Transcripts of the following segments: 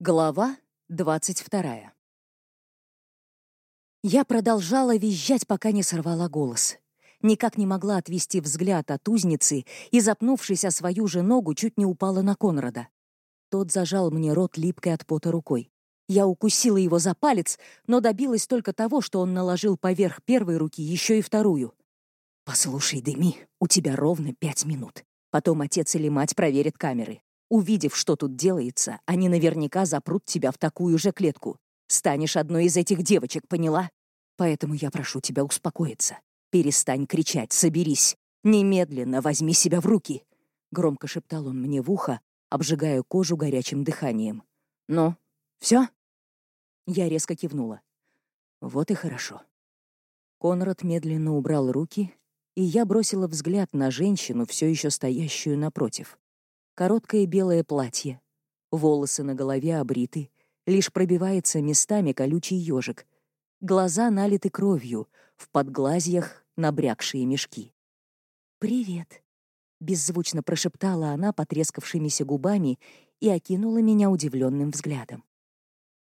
Глава 22. Я продолжала визжать, пока не сорвала голос. Никак не могла отвести взгляд от узницы и, запнувшись о свою же ногу, чуть не упала на Конрада. Тот зажал мне рот липкой от пота рукой. Я укусила его за палец, но добилась только того, что он наложил поверх первой руки еще и вторую. «Послушай, Деми, у тебя ровно пять минут. Потом отец или мать проверят камеры. Увидев, что тут делается, они наверняка запрут тебя в такую же клетку. Станешь одной из этих девочек, поняла? Поэтому я прошу тебя успокоиться. Перестань кричать, соберись. Немедленно возьми себя в руки. Громко шептал он мне в ухо, обжигая кожу горячим дыханием. «Ну, все?» Я резко кивнула. «Вот и хорошо». Конрад медленно убрал руки, и я бросила взгляд на женщину, все еще стоящую напротив. Короткое белое платье. Волосы на голове обриты. Лишь пробивается местами колючий ежик. Глаза налиты кровью, в подглазьях набрякшие мешки. «Привет», — беззвучно прошептала она потрескавшимися губами и окинула меня удивленным взглядом.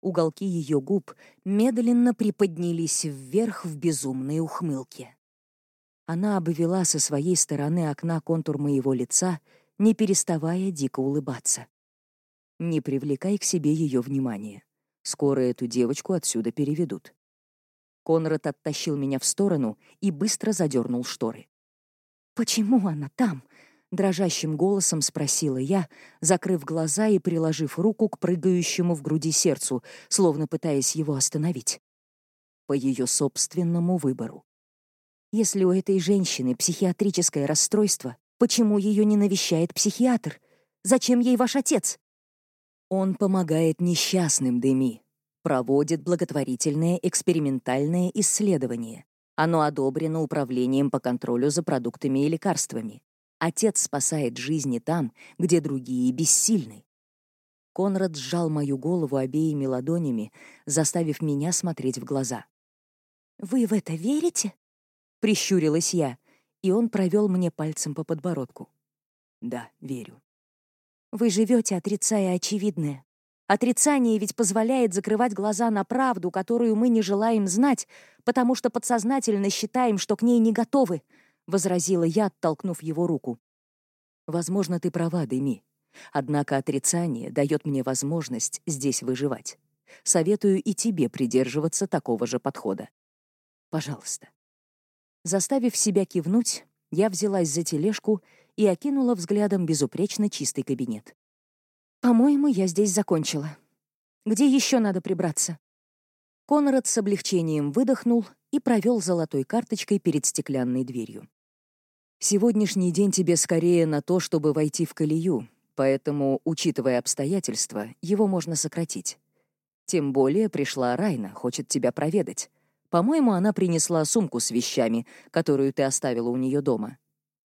Уголки ее губ медленно приподнялись вверх в безумной ухмылке. Она обвела со своей стороны окна контур моего лица — не переставая дико улыбаться. Не привлекай к себе ее внимание. Скоро эту девочку отсюда переведут. Конрад оттащил меня в сторону и быстро задернул шторы. «Почему она там?» — дрожащим голосом спросила я, закрыв глаза и приложив руку к прыгающему в груди сердцу, словно пытаясь его остановить. По ее собственному выбору. Если у этой женщины психиатрическое расстройство, Почему ее не навещает психиатр? Зачем ей ваш отец? Он помогает несчастным, Деми. Проводит благотворительное экспериментальное исследование. Оно одобрено управлением по контролю за продуктами и лекарствами. Отец спасает жизни там, где другие бессильны. Конрад сжал мою голову обеими ладонями, заставив меня смотреть в глаза. «Вы в это верите?» — прищурилась я и он провел мне пальцем по подбородку. Да, верю. Вы живете, отрицая очевидное. Отрицание ведь позволяет закрывать глаза на правду, которую мы не желаем знать, потому что подсознательно считаем, что к ней не готовы, — возразила я, оттолкнув его руку. Возможно, ты права, Деми. Однако отрицание дает мне возможность здесь выживать. Советую и тебе придерживаться такого же подхода. Пожалуйста. Заставив себя кивнуть, я взялась за тележку и окинула взглядом безупречно чистый кабинет. «По-моему, я здесь закончила. Где еще надо прибраться?» Конрад с облегчением выдохнул и провел золотой карточкой перед стеклянной дверью. «Сегодняшний день тебе скорее на то, чтобы войти в колею, поэтому, учитывая обстоятельства, его можно сократить. Тем более пришла Райна, хочет тебя проведать. По-моему, она принесла сумку с вещами, которую ты оставила у нее дома.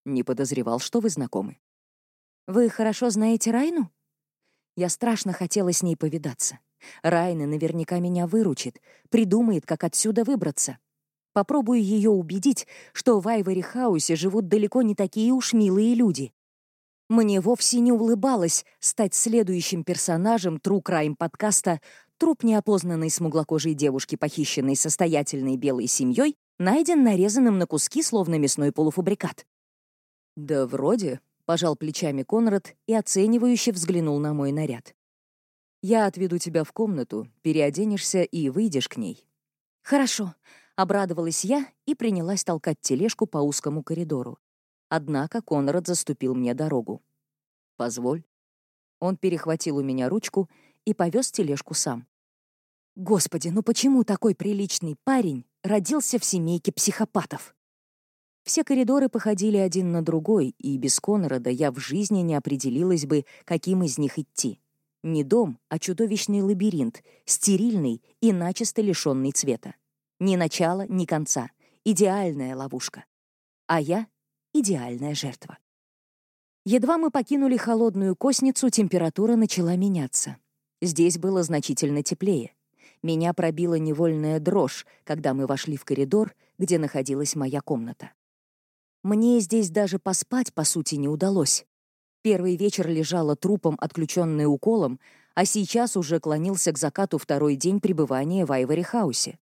Не подозревал, что вы знакомы. Вы хорошо знаете Райну? Я страшно хотела с ней повидаться. Райна наверняка меня выручит, придумает, как отсюда выбраться. Попробую ее убедить, что в Айвори Хаусе живут далеко не такие уж милые люди. Мне вовсе не улыбалось стать следующим персонажем True Crime подкаста Труп неопознанной смуглокожей девушки, похищенной состоятельной белой семьей, найден нарезанным на куски, словно мясной полуфабрикат. «Да вроде», — пожал плечами Конрад и оценивающе взглянул на мой наряд. «Я отведу тебя в комнату, переоденешься и выйдешь к ней». «Хорошо», — обрадовалась я и принялась толкать тележку по узкому коридору. Однако Конрад заступил мне дорогу. «Позволь». Он перехватил у меня ручку и повез тележку сам. Господи, ну почему такой приличный парень родился в семейке психопатов? Все коридоры походили один на другой, и без Конрада я в жизни не определилась бы, каким из них идти. Не дом, а чудовищный лабиринт, стерильный и начисто лишенный цвета. Ни начала, ни конца. Идеальная ловушка. А я — идеальная жертва. Едва мы покинули холодную косницу, температура начала меняться. Здесь было значительно теплее. Меня пробила невольная дрожь, когда мы вошли в коридор, где находилась моя комната. Мне здесь даже поспать, по сути, не удалось. Первый вечер лежала трупом, отключенная уколом, а сейчас уже клонился к закату второй день пребывания в Айвори-хаусе.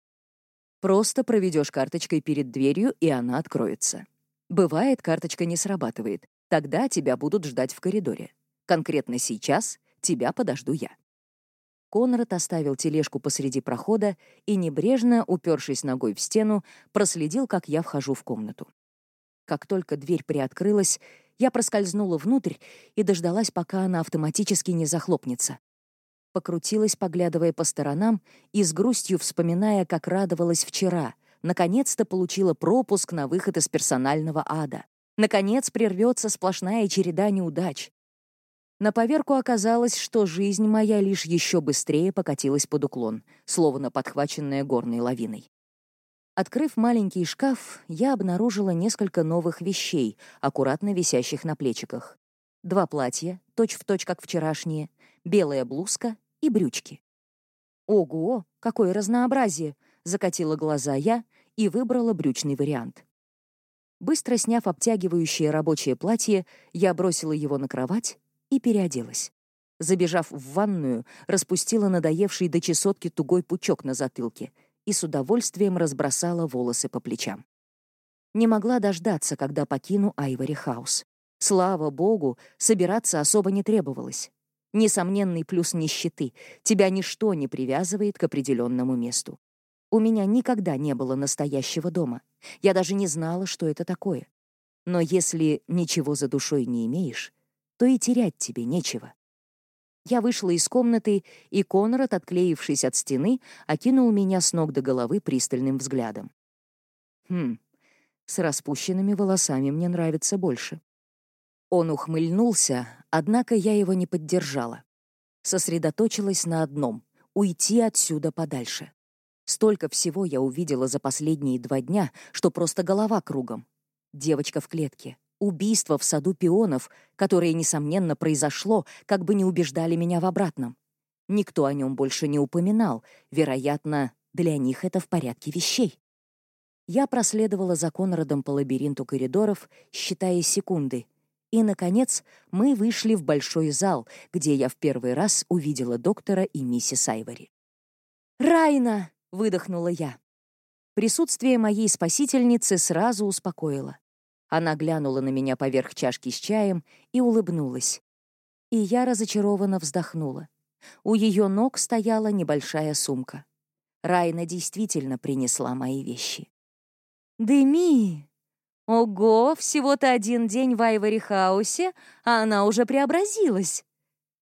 Просто проведешь карточкой перед дверью, и она откроется. Бывает, карточка не срабатывает. Тогда тебя будут ждать в коридоре. Конкретно сейчас тебя подожду я. Конрад оставил тележку посреди прохода и, небрежно, упершись ногой в стену, проследил, как я вхожу в комнату. Как только дверь приоткрылась, я проскользнула внутрь и дождалась, пока она автоматически не захлопнется. Покрутилась, поглядывая по сторонам и с грустью вспоминая, как радовалась вчера. Наконец-то получила пропуск на выход из персонального ада. Наконец прервется сплошная череда неудач. На поверку оказалось, что жизнь моя лишь еще быстрее покатилась под уклон, словно подхваченная горной лавиной. Открыв маленький шкаф, я обнаружила несколько новых вещей, аккуратно висящих на плечиках. Два платья, точь-в-точь, точь, как вчерашние, белая блузка и брючки. «Ого, какое разнообразие!» — закатила глаза я и выбрала брючный вариант. Быстро сняв обтягивающее рабочее платье, я бросила его на кровать и переоделась. Забежав в ванную, распустила надоевший до чесотки тугой пучок на затылке и с удовольствием разбросала волосы по плечам. Не могла дождаться, когда покину Айвори Хаус. Слава богу, собираться особо не требовалось. Несомненный плюс нищеты. Тебя ничто не привязывает к определенному месту. У меня никогда не было настоящего дома. Я даже не знала, что это такое. Но если ничего за душой не имеешь, то и терять тебе нечего. Я вышла из комнаты, и Конрад, отклеившись от стены, окинул меня с ног до головы пристальным взглядом. Хм, с распущенными волосами мне нравится больше. Он ухмыльнулся, однако я его не поддержала. Сосредоточилась на одном — уйти отсюда подальше. Столько всего я увидела за последние два дня, что просто голова кругом. Девочка в клетке, убийство в саду пионов, которое, несомненно, произошло, как бы не убеждали меня в обратном. Никто о нем больше не упоминал. Вероятно, для них это в порядке вещей. Я проследовала за Конрадом по лабиринту коридоров, считая секунды, и, наконец, мы вышли в большой зал, где я в первый раз увидела доктора и миссис Айвори. «Райна!» — выдохнула я. Присутствие моей спасительницы сразу успокоило. Она глянула на меня поверх чашки с чаем и улыбнулась. И я разочарованно вздохнула. У ее ног стояла небольшая сумка. Райна действительно принесла мои вещи. «Деми!» Ого, всего-то один день в Айвори-хаусе, а она уже преобразилась.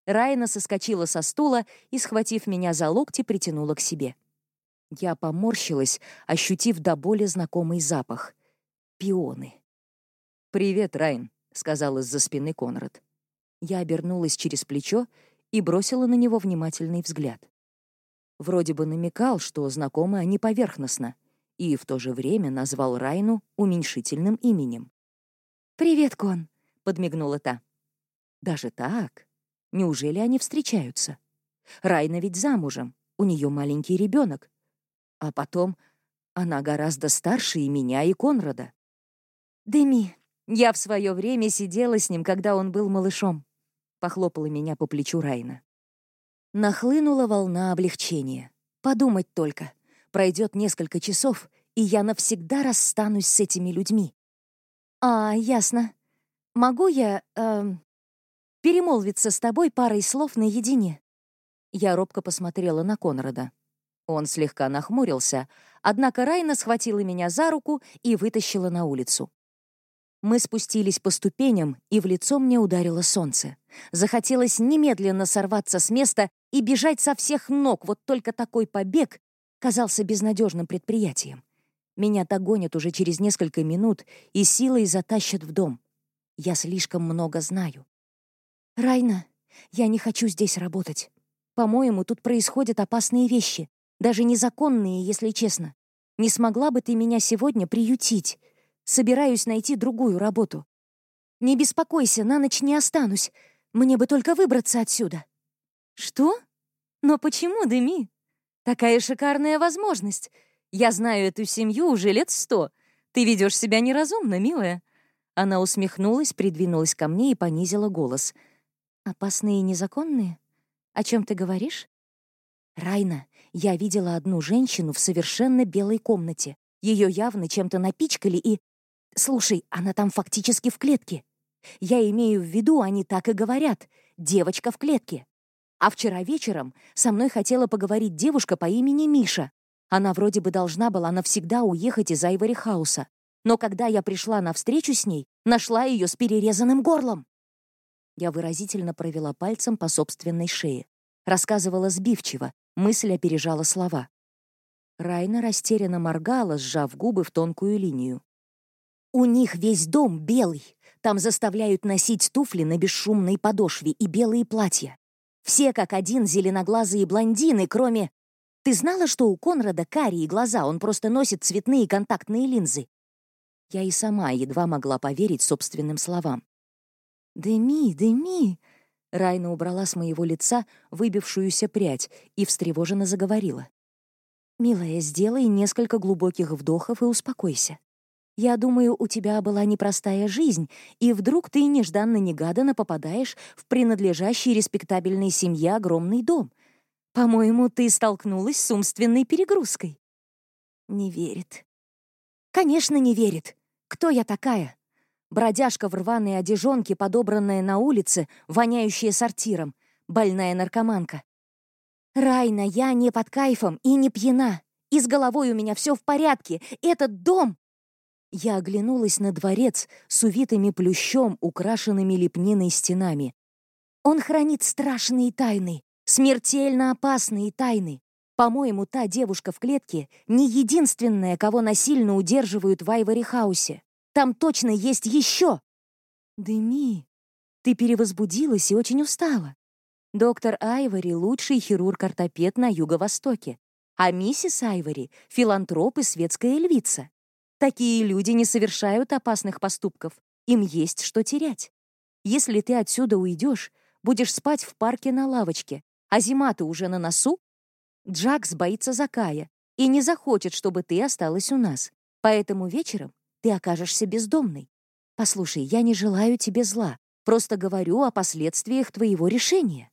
Райна соскочила со стула и, схватив меня за локти, притянула к себе. Я поморщилась, ощутив до боли знакомый запах. Пионы. «Привет, Райн», — сказал из-за спины Конрад. Я обернулась через плечо и бросила на него внимательный взгляд. Вроде бы намекал, что знакомы они поверхностно — и в то же время назвал Райну уменьшительным именем. «Привет, Кон», — подмигнула та. «Даже так? Неужели они встречаются? Райна ведь замужем, у нее маленький ребенок. А потом она гораздо старше и меня, и Конрада. Деми, я в свое время сидела с ним, когда он был малышом», — похлопала меня по плечу Райна. Нахлынула волна облегчения. Подумать только. Пройдет несколько часов, и я навсегда расстанусь с этими людьми. А, ясно. Могу я, э, перемолвиться с тобой парой слов наедине? Я робко посмотрела на Конрада. Он слегка нахмурился, однако Райна схватила меня за руку и вытащила на улицу. Мы спустились по ступеням, и в лицо мне ударило солнце. Захотелось немедленно сорваться с места и бежать со всех ног, вот только такой побег казался безнадежным предприятием. Меня догонят уже через несколько минут и силой затащат в дом. Я слишком много знаю. «Райна, я не хочу здесь работать. По-моему, тут происходят опасные вещи, даже незаконные, если честно. Не смогла бы ты меня сегодня приютить? Собираюсь найти другую работу. Не беспокойся, на ночь не останусь. Мне бы только выбраться отсюда». «Что? Но почему, Деми? Такая шикарная возможность. Я знаю эту семью уже лет сто. Ты ведешь себя неразумно, милая». Она усмехнулась, придвинулась ко мне и понизила голос. «Опасные и незаконные? О чем ты говоришь? Райна, я видела одну женщину в совершенно белой комнате. Ее явно чем-то напичкали и... Слушай, она там фактически в клетке. Я имею в виду, они так и говорят. Девочка в клетке. А вчера вечером со мной хотела поговорить девушка по имени Миша. Она вроде бы должна была навсегда уехать из Айвори Хауса. Но когда я пришла на встречу с ней, нашла ее с перерезанным горлом. Я выразительно провела пальцем по собственной шее. Рассказывала сбивчиво, мысль опережала слова. Райна растерянно моргала, сжав губы в тонкую линию. «У них весь дом белый. Там заставляют носить туфли на бесшумной подошве и белые платья. Все как один зеленоглазые блондины, кроме... Ты знала, что у Конрада карие глаза, он просто носит цветные контактные линзы? Я и сама едва могла поверить собственным словам. «Деми, Деми!» Райна убрала с моего лица выбившуюся прядь и встревоженно заговорила. «Милая, сделай несколько глубоких вдохов и успокойся. Я думаю, у тебя была непростая жизнь, и вдруг ты нежданно-негаданно попадаешь в принадлежащий респектабельной семье огромный дом. По-моему, ты столкнулась с умственной перегрузкой». Не верит. «Конечно, не верит. Кто я такая? Бродяжка в рваной одежонке, подобранная на улице, воняющая сортиром, больная наркоманка. Райна, я не под кайфом и не пьяна. И с головой у меня все в порядке. Этот дом я оглянулась на дворец с увитыми плющом, украшенными лепниной стенами. Он хранит страшные тайны, смертельно опасные тайны. По-моему, та девушка в клетке не единственная, кого насильно удерживают в Айвори-хаусе. Там точно есть еще. Деми, ты перевозбудилась и очень устала. Доктор Айвори — лучший хирург-ортопед на Юго-Востоке, а миссис Айвори — филантроп и светская львица. Такие люди не совершают опасных поступков. Им есть что терять. Если ты отсюда уйдешь, будешь спать в парке на лавочке, а зима-то уже на носу. Джакс боится Закая и не захочет, чтобы ты осталась у нас. Поэтому вечером ты окажешься бездомной. Послушай, я не желаю тебе зла, просто говорю о последствиях твоего решения».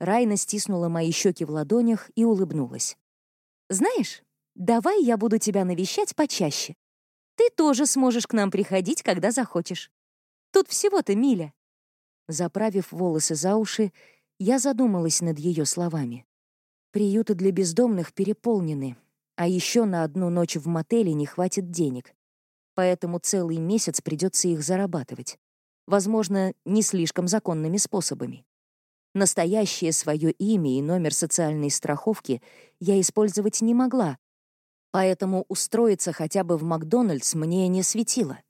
Райна стиснула мои щеки в ладонях и улыбнулась. «Знаешь, давай я буду тебя навещать почаще. Ты тоже сможешь к нам приходить, когда захочешь. Тут всего-то миля». Заправив волосы за уши, я задумалась над ее словами. Приюты для бездомных переполнены, а еще на одну ночь в мотеле не хватит денег. Поэтому целый месяц придется их зарабатывать. Возможно, не слишком законными способами. Настоящее свое имя и номер социальной страховки я использовать не могла, Поэтому устроиться хотя бы в Макдональдс мне не светило.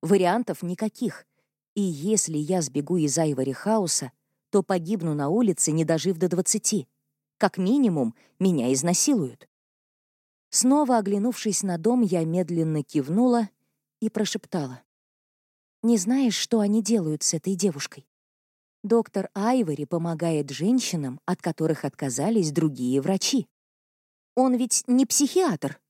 Вариантов никаких. И если я сбегу из Айвори Хауса, то погибну на улице, не дожив до двадцати. Как минимум, меня изнасилуют. Снова оглянувшись на дом, я медленно кивнула и прошептала. «Не знаешь, что они делают с этой девушкой? Доктор Айвори помогает женщинам, от которых отказались другие врачи. Он ведь не психиатр,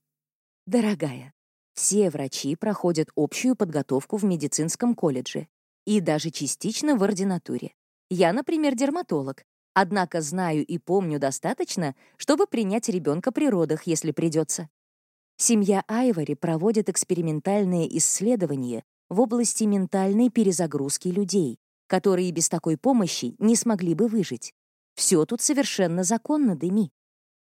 Дорогая, все врачи проходят общую подготовку в медицинском колледже и даже частично в ординатуре. Я, например, дерматолог, однако знаю и помню достаточно, чтобы принять ребенка при родах, если придется. Семья Айвори проводит экспериментальные исследования в области ментальной перезагрузки людей, которые без такой помощи не смогли бы выжить. Все тут совершенно законно, Деми.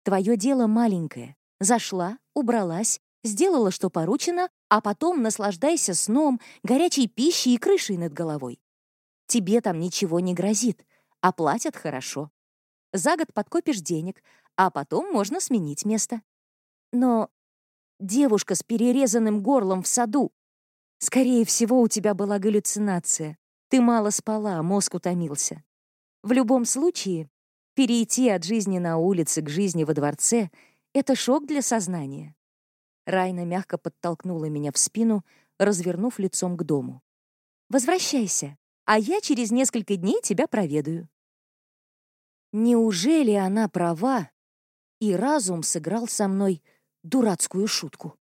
Твое дело маленькое. Зашла, убралась, Сделала, что поручено, а потом наслаждайся сном, горячей пищей и крышей над головой. Тебе там ничего не грозит, а платят хорошо. За год подкопишь денег, а потом можно сменить место. Но девушка с перерезанным горлом в саду. Скорее всего, у тебя была галлюцинация. Ты мало спала, мозг утомился. В любом случае, перейти от жизни на улице к жизни во дворце — это шок для сознания. Райна мягко подтолкнула меня в спину, развернув лицом к дому. «Возвращайся, а я через несколько дней тебя проведаю». Неужели она права, и разум сыграл со мной дурацкую шутку?